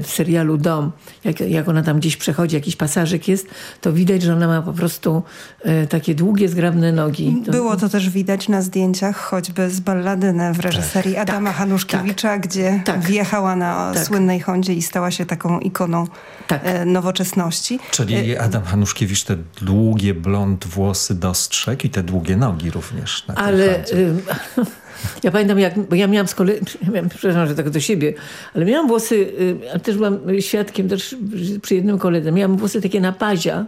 w serialu Dom, jak, jak ona tam gdzieś przechodzi, jakiś pasażyk jest, to widać, że ona ma po prostu e, takie długie, zgrabne nogi. Było to też widać na zdjęciach choćby z Balladynę w reżyserii Adama Hanuszkiewicza, gdzie tak, wjechała na tak. słynnej Hondzie i stała się taką ikoną Tak. nowoczesności. Czyli Adam Hanuszkiewicz te długie blond włosy dostrzegł i te długie nogi również. Ale ym, [laughs] ja pamiętam, jak, bo ja miałam z kolei, [laughs] ja przepraszam, że tak do siebie, ale miałam włosy, y, ale też byłam świadkiem też przy jednym koledze, miałam włosy takie na pazia,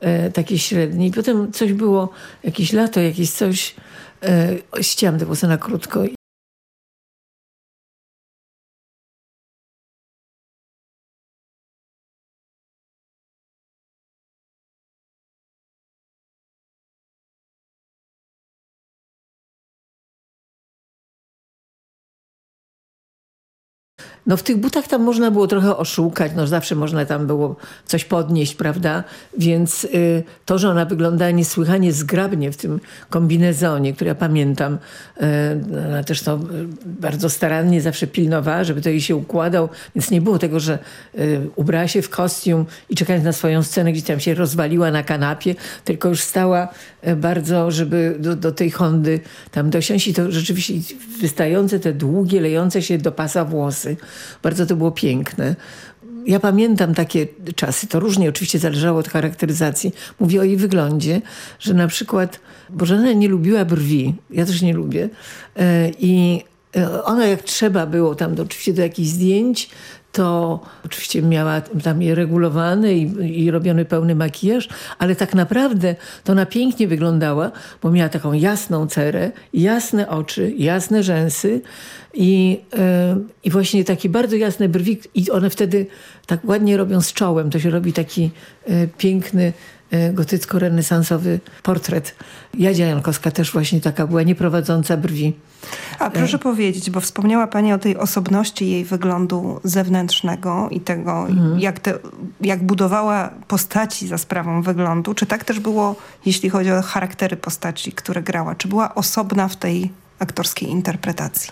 e, takie średnie i potem coś było, jakieś lato, jakieś coś, e, ścięłam te włosy na krótko no w tych butach tam można było trochę oszukać, no zawsze można tam było coś podnieść, prawda? Więc y, to, że ona wyglądała niesłychanie zgrabnie w tym kombinezonie, który ja pamiętam, y, ona też to y, bardzo starannie zawsze pilnowała, żeby to jej się układał, więc nie było tego, że y, ubrała się w kostium i czekając na swoją scenę, gdzieś tam się rozwaliła na kanapie, tylko już stała y, bardzo, żeby do, do tej Hondy tam dosiąść i to rzeczywiście wystające te długie, lejące się do pasa włosy. Bardzo to było piękne. Ja pamiętam takie czasy, to różnie oczywiście zależało od charakteryzacji. Mówię o jej wyglądzie, że na przykład Bożena nie lubiła brwi, ja też nie lubię e, i e, ona jak trzeba było tam do, oczywiście do jakichś zdjęć, to oczywiście miała tam je regulowane i, i robiony pełny makijaż, ale tak naprawdę to ona pięknie wyglądała, bo miała taką jasną cerę, jasne oczy, jasne rzęsy i, yy, i właśnie takie bardzo jasne brwi i one wtedy tak ładnie robią z czołem. To się robi taki yy, piękny gotycko-renesansowy portret. Jadzia Jankowska też właśnie taka była, nieprowadząca brwi. A proszę powiedzieć, bo wspomniała Pani o tej osobności jej wyglądu zewnętrznego i tego, mhm. jak, te, jak budowała postaci za sprawą wyglądu. Czy tak też było, jeśli chodzi o charaktery postaci, które grała? Czy była osobna w tej aktorskiej interpretacji?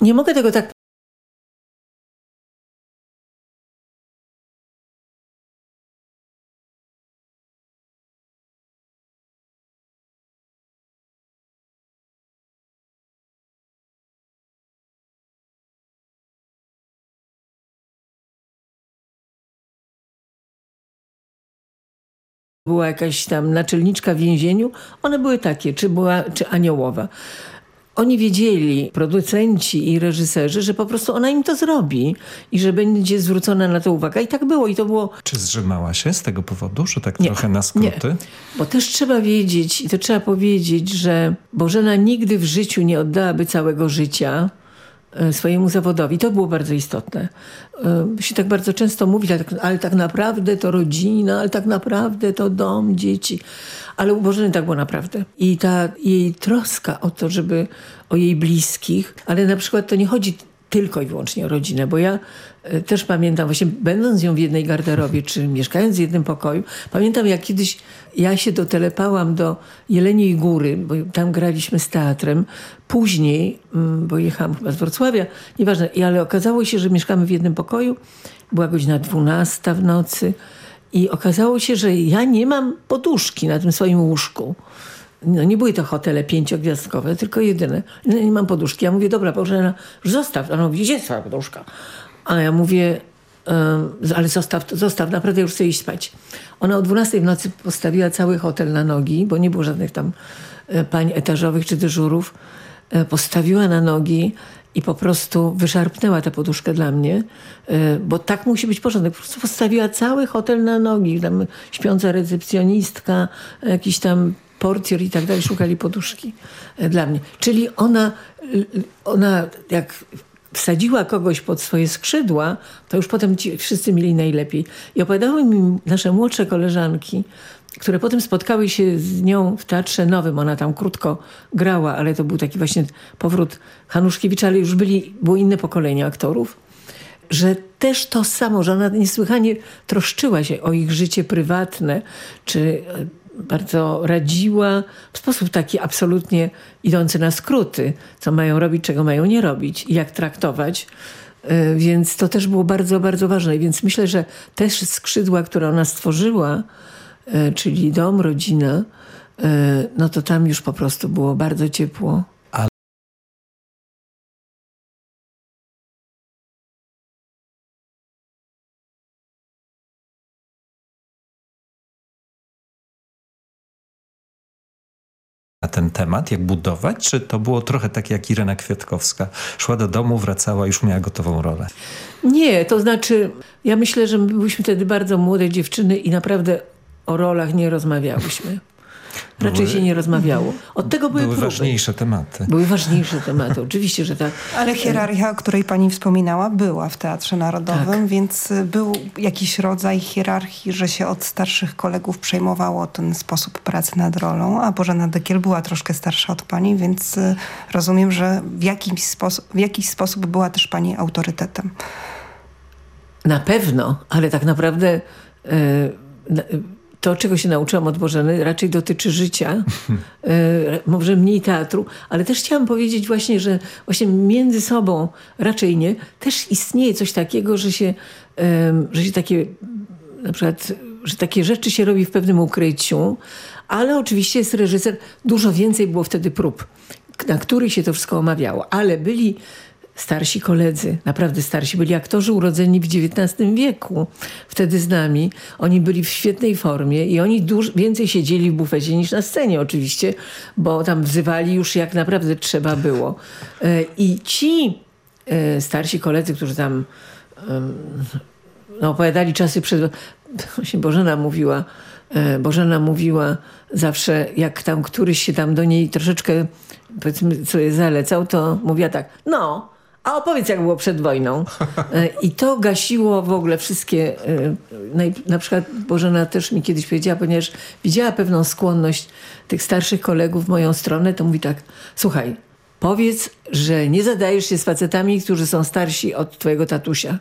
Nie mogę tego tak była jakaś tam naczelniczka w więzieniu, one były takie, czy była, czy aniołowa. Oni wiedzieli, producenci i reżyserzy, że po prostu ona im to zrobi i że będzie zwrócona na to uwaga. I tak było. I to było... Czy zrzymała się z tego powodu, że tak nie, trochę na skróty? Nie. Bo też trzeba wiedzieć, i to trzeba powiedzieć, że Bożena nigdy w życiu nie oddałaby całego życia swojemu zawodowi. To było bardzo istotne. E, się tak bardzo często mówi, ale tak, ale tak naprawdę to rodzina, ale tak naprawdę to dom, dzieci. Ale u Bożeny tak było naprawdę. I ta jej troska o to, żeby o jej bliskich, ale na przykład to nie chodzi tylko i wyłącznie o rodzinę, bo ja e, też pamiętam, właśnie będąc nią w jednej garderobie, czy [laughs] mieszkając w jednym pokoju, pamiętam jak kiedyś ja się dotelepałam do Jeleniej Góry, bo tam graliśmy z teatrem. Później, mm, bo jechałam chyba z Wrocławia, nieważne, ale okazało się, że mieszkamy w jednym pokoju. Była godzina 12 w nocy i okazało się, że ja nie mam poduszki na tym swoim łóżku. No nie były to hotele pięciogwiazdkowe, tylko jedyne. No, nie mam poduszki. Ja mówię, dobra, Bożena, zostaw. Ona mówi, gdzie jest twoja poduszka? A ja mówię, ale zostaw, zostaw, naprawdę już chcę iść spać. Ona o 12 w nocy postawiła cały hotel na nogi, bo nie było żadnych tam e, pań etażowych czy dyżurów. E, postawiła na nogi i po prostu wyszarpnęła tę poduszkę dla mnie, e, bo tak musi być porządek. Po prostu postawiła cały hotel na nogi. Tam śpiąca recepcjonistka, jakiś tam portier i tak dalej, szukali poduszki dla mnie. Czyli ona, ona jak wsadziła kogoś pod swoje skrzydła, to już potem ci wszyscy mieli najlepiej. I opowiadały mi nasze młodsze koleżanki, które potem spotkały się z nią w Teatrze Nowym. Ona tam krótko grała, ale to był taki właśnie powrót Hanuszkiewicza, ale już byli, było inne pokolenie aktorów że też to samo, że ona niesłychanie troszczyła się o ich życie prywatne, czy bardzo radziła w sposób taki absolutnie idący na skróty, co mają robić, czego mają nie robić i jak traktować. E, więc to też było bardzo, bardzo ważne. Więc myślę, że też skrzydła, które ona stworzyła, e, czyli dom, rodzina, e, no to tam już po prostu było bardzo ciepło. Ten temat, jak budować? Czy to było trochę tak jak Irena Kwiatkowska? Szła do domu, wracała, już miała gotową rolę. Nie, to znaczy ja myślę, że my byliśmy wtedy bardzo młode dziewczyny i naprawdę o rolach nie rozmawiałyśmy. Raczej Były- się nie rozmawiało. Od tego były, Były próby. ważniejsze tematy. Były ważniejsze tematy, [laughs] oczywiście, że tak. Ale hierarchia, o której pani wspominała, była w Teatrze Narodowym, Tak. więc y, był jakiś rodzaj hierarchii, że się od starszych kolegów przejmowało ten sposób pracy nad rolą, a Bożena Dekiel była troszkę starsza od pani, więc y, rozumiem, że w jakiś sposób, w jakiś sposób była też pani autorytetem. Na pewno, ale tak naprawdę na- to, czego się nauczyłam od Bożeny, raczej dotyczy życia, [laughs] e, może mniej teatru, ale też chciałam powiedzieć właśnie, że właśnie między sobą, raczej nie, też istnieje coś takiego, że się, że się takie na przykład, że takie rzeczy się robi w pewnym ukryciu, ale oczywiście jest reżyser, dużo więcej było wtedy prób, na których się to wszystko omawiało, ale byli starsi koledzy, naprawdę starsi, byli aktorzy urodzeni w XIX wieku, wtedy z nami. Oni byli w świetnej formie i oni dużo więcej siedzieli w bufecie niż na scenie oczywiście, bo tam wzywali już jak naprawdę trzeba było. E, I ci e, starsi koledzy, którzy tam no, opowiadali czasy przed... [laughs] Właśnie Bożena mówiła, e, Bożena mówiła zawsze, jak tam któryś się tam do niej troszeczkę, powiedzmy, sobie zalecał, to mówiła tak, no, a opowiedz, jak było przed wojną. E, I to gasiło w ogóle wszystkie... e, Na przykład Bożena też mi kiedyś powiedziała, ponieważ widziała pewną skłonność tych starszych kolegów w moją stronę, to mówi tak, słuchaj, powiedz, że nie zadajesz się z facetami, którzy są starsi od twojego tatusia.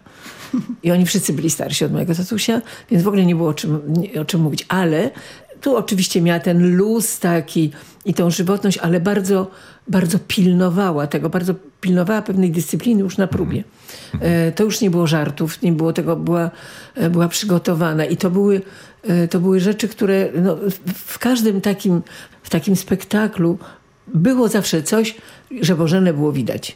I oni wszyscy byli starsi od mojego tatusia, więc w ogóle nie było o czym, o czym mówić. Ale tu oczywiście miała ten luz taki i tą żywotność, ale bardzo, bardzo pilnowała tego, bardzo pilnowała pewnej dyscypliny już na próbie. E, To już nie było żartów, nie było tego, była, e, była przygotowana i to były, e, to były rzeczy, które no, w- każdym takim, w takim spektaklu było zawsze coś, że Bożenę było widać.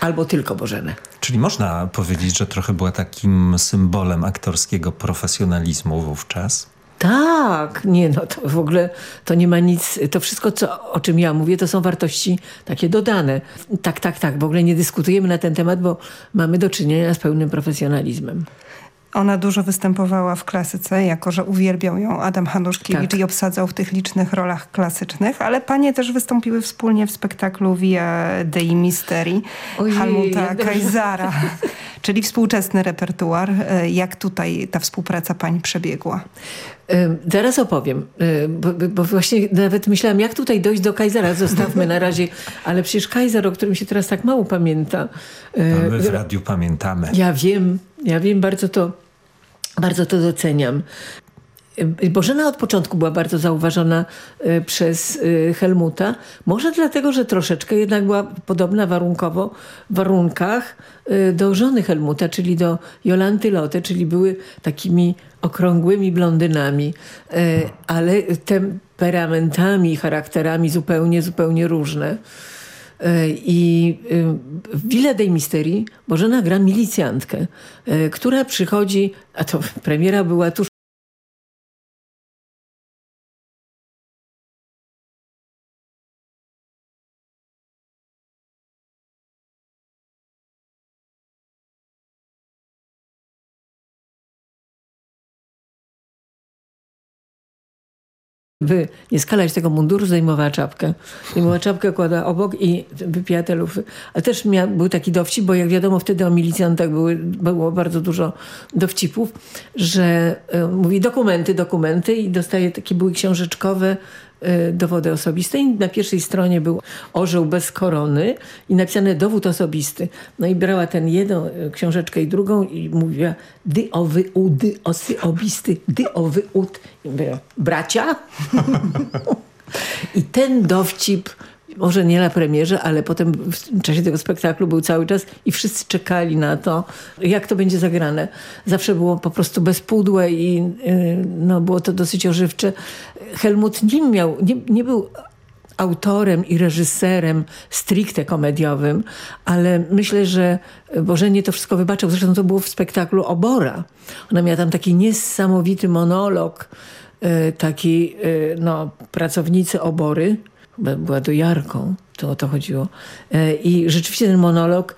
Albo tylko Bożenę. Czyli można powiedzieć, że trochę była takim symbolem aktorskiego profesjonalizmu wówczas? Tak, nie no, to w ogóle to nie ma nic, to wszystko, co, o czym ja mówię, to są wartości takie dodane. Tak, tak, tak, w ogóle nie dyskutujemy na ten temat, bo mamy do czynienia z pełnym profesjonalizmem. Ona dużo występowała w klasyce, jako że uwielbiał ją Adam Hanuszkiewicz Tak. i obsadzał w tych licznych rolach klasycznych, ale panie też wystąpiły wspólnie w spektaklu Via Dei Misteri Ojej, Halmuta. Kaisara, [laughs] czyli współczesny repertuar. E, Jak tutaj ta współpraca pań przebiegła? Zaraz opowiem, y, bo, bo właśnie nawet myślałam, jak tutaj dojść do Kajzera. Zostawmy na razie, ale przecież Kajzer, o którym się teraz tak mało pamięta. y, A my w radiu pamiętamy. Ja wiem, ja wiem, bardzo to, bardzo to doceniam. Y, Bożena od początku była bardzo zauważona y, przez y, Helmuta. Może dlatego, że troszeczkę jednak była podobna warunkowo w warunkach y, do żony Helmuta, czyli do Jolanty Lotte, czyli były takimi okrągłymi blondynami, y, ale temperamentami, charakterami zupełnie, zupełnie różne. E, I y, w Villa dei Misteri Bożena gra milicjantkę, e, która przychodzi, a to premiera była tuż by nie skalać tego munduru, zdejmowała czapkę. Zdejmowała czapkę, kładła obok i wypija te lufy. Ale też mia, był taki dowcip, bo jak wiadomo wtedy o milicjantach były, było bardzo dużo dowcipów, że e, mówi dokumenty, dokumenty i dostaje takie były książeczkowe dowody osobiste i na pierwszej stronie był orzeł bez korony i napisane dowód osobisty. No i brała ten jedną e, książeczkę i drugą i mówiła dy owy u, dy osy obisty, dy owy ut. I mówiła, bracia? [laughs] I ten dowcip, może nie na premierze, ale potem w czasie tego spektaklu był cały czas i wszyscy czekali na to, jak to będzie zagrane. Zawsze było po prostu bezpudłe i yy, no, było to dosyć ożywcze. Helmut nie miał, nie, nie był autorem i reżyserem stricte komediowym, ale myślę, że Bożenie to wszystko wybaczył. Zresztą to było w spektaklu Obora. Ona miała tam taki niesamowity monolog, y, taki y, no, pracownicy Obory, była dojarką, to o to chodziło. Y, I rzeczywiście ten monolog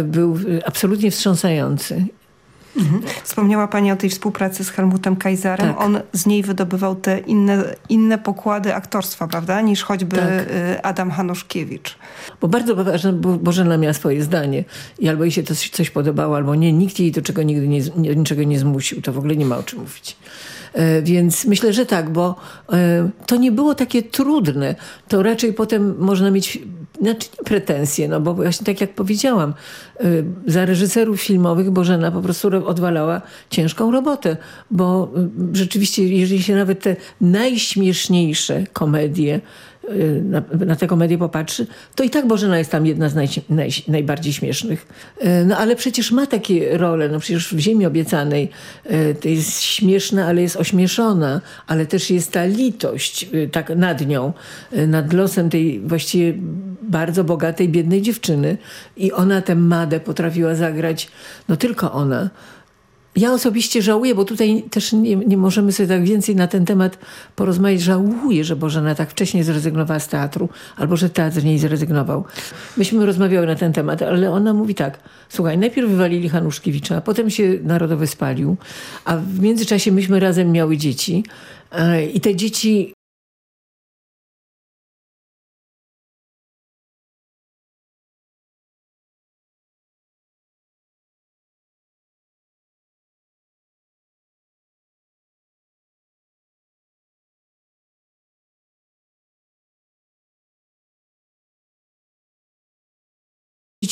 y, był absolutnie wstrząsający. Mhm. Wspomniała Pani o tej współpracy z Helmutem Kaiserem. Tak. On z niej wydobywał te inne, inne pokłady aktorstwa, prawda? Niż choćby Tak. y, Adam Hanuszkiewicz. Bo bardzo ważne, bo Bożena miała swoje zdanie i albo jej się to coś podobało, albo nie. Nikt jej do czego nigdy nie, niczego nie zmusił. To w ogóle nie ma o czym mówić. E, Więc myślę, że tak, bo e, to nie było takie trudne. To raczej potem można mieć znaczy nie pretensje, no bo właśnie tak jak powiedziałam, e, za reżyserów filmowych Bożena po prostu ro- odwalała ciężką robotę, bo rzeczywiście, jeżeli się nawet te najśmieszniejsze komedie na, na tę komedię popatrzy, to i tak Bożena jest tam jedna z naj, naj, najbardziej śmiesznych. Y, No ale przecież ma takie role, no przecież w Ziemi Obiecanej y, to jest śmieszna, ale jest ośmieszona, ale też jest ta litość y, tak nad nią, nad losem tej właściwie bardzo bogatej, biednej dziewczyny i ona tę Madę potrafiła zagrać, no tylko ona. Ja osobiście żałuję, bo tutaj też nie, nie możemy sobie tak więcej na ten temat porozmawiać. Żałuję, że Bożena tak wcześnie zrezygnowała z teatru, albo że teatr z niej zrezygnował. Myśmy rozmawiały na ten temat, ale ona mówi tak, słuchaj, najpierw wywalili Hanuszkiewicza, potem się Narodowy spalił, a w międzyczasie myśmy razem miały dzieci e, i te dzieci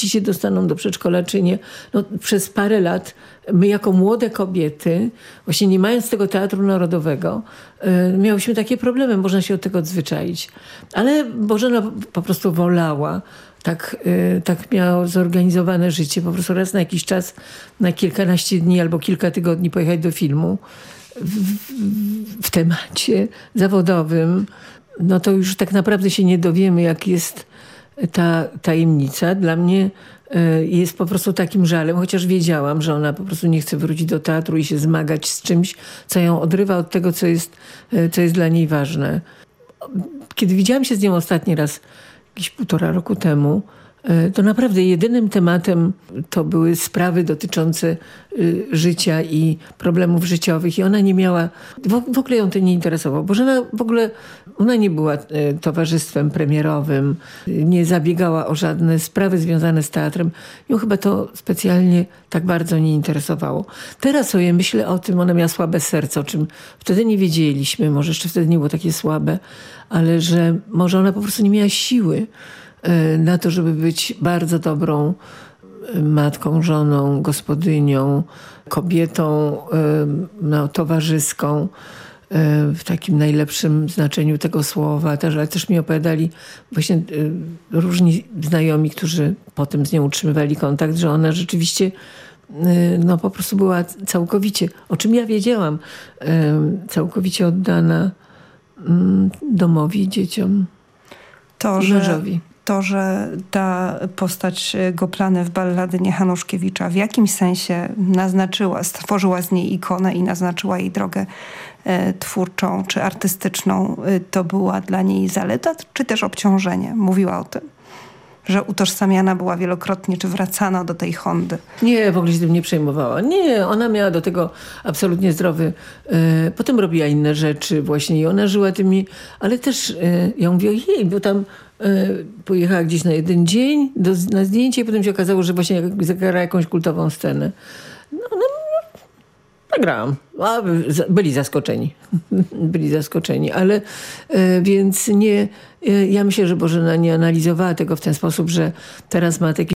dzieci się dostaną do przedszkola, czy nie. No, przez parę lat my jako młode kobiety, właśnie nie mając tego Teatru Narodowego, y, miałyśmy takie problemy. Można się od tego odzwyczaić. Ale Bożena po prostu wolała. Tak, y, tak miała zorganizowane życie. Po prostu raz na jakiś czas, na kilkanaście dni albo kilka tygodni pojechać do filmu w, w, w temacie zawodowym. No to już tak naprawdę się nie dowiemy, jak jest ta tajemnica dla mnie e, jest po prostu takim żalem, chociaż wiedziałam, że ona po prostu nie chce wrócić do teatru i się zmagać z czymś, co ją odrywa od tego, co jest, e, co jest dla niej ważne. Kiedy widziałam się z nią ostatni raz, jakieś półtora roku temu, e, to naprawdę jedynym tematem to były sprawy dotyczące życia i problemów życiowych. I ona nie miała, w ogóle ją to nie interesowało. Bo ona w ogóle, ona nie była y, towarzystwem premierowym, nie zabiegała o żadne sprawy związane z teatrem. Ją chyba to specjalnie tak bardzo nie interesowało. Teraz sobie myślę o tym, ona miała słabe serce, o czym wtedy nie wiedzieliśmy, może jeszcze wtedy nie było takie słabe, ale że może ona po prostu nie miała siły y, na to, żeby być bardzo dobrą y, matką, żoną, gospodynią, kobietą no, towarzyską w takim najlepszym znaczeniu tego słowa. Też, ale też mi opowiadali właśnie y, różni znajomi, którzy potem z nią utrzymywali kontakt, że ona rzeczywiście y, no, po prostu była całkowicie, o czym ja wiedziałam, całkowicie oddana mm, domowi, dzieciom To, że, mężowi. to, że ta postać Goplany w balladynie Hanuszkiewicza w jakimś sensie naznaczyła, stworzyła z niej ikonę i naznaczyła jej drogę e, twórczą czy artystyczną, y, to była dla niej zaleta czy też obciążenie? Mówiła o tym, że utożsamiana była wielokrotnie, czy wracano do tej Hondy. Nie, w ogóle się tym nie przejmowała. Nie, ona miała do tego absolutnie zdrowy. E, potem robiła inne rzeczy właśnie i ona żyła tymi, ale też e, ja mówię, jej, bo tam e, pojechała gdzieś na jeden dzień do, na zdjęcie i potem się okazało, że właśnie zagrała jakąś kultową scenę. Nagrałam. A, byli zaskoczeni. [laughs] byli zaskoczeni, ale e, więc nie, e, ja myślę, że Bożena nie analizowała tego w ten sposób, że teraz ma taki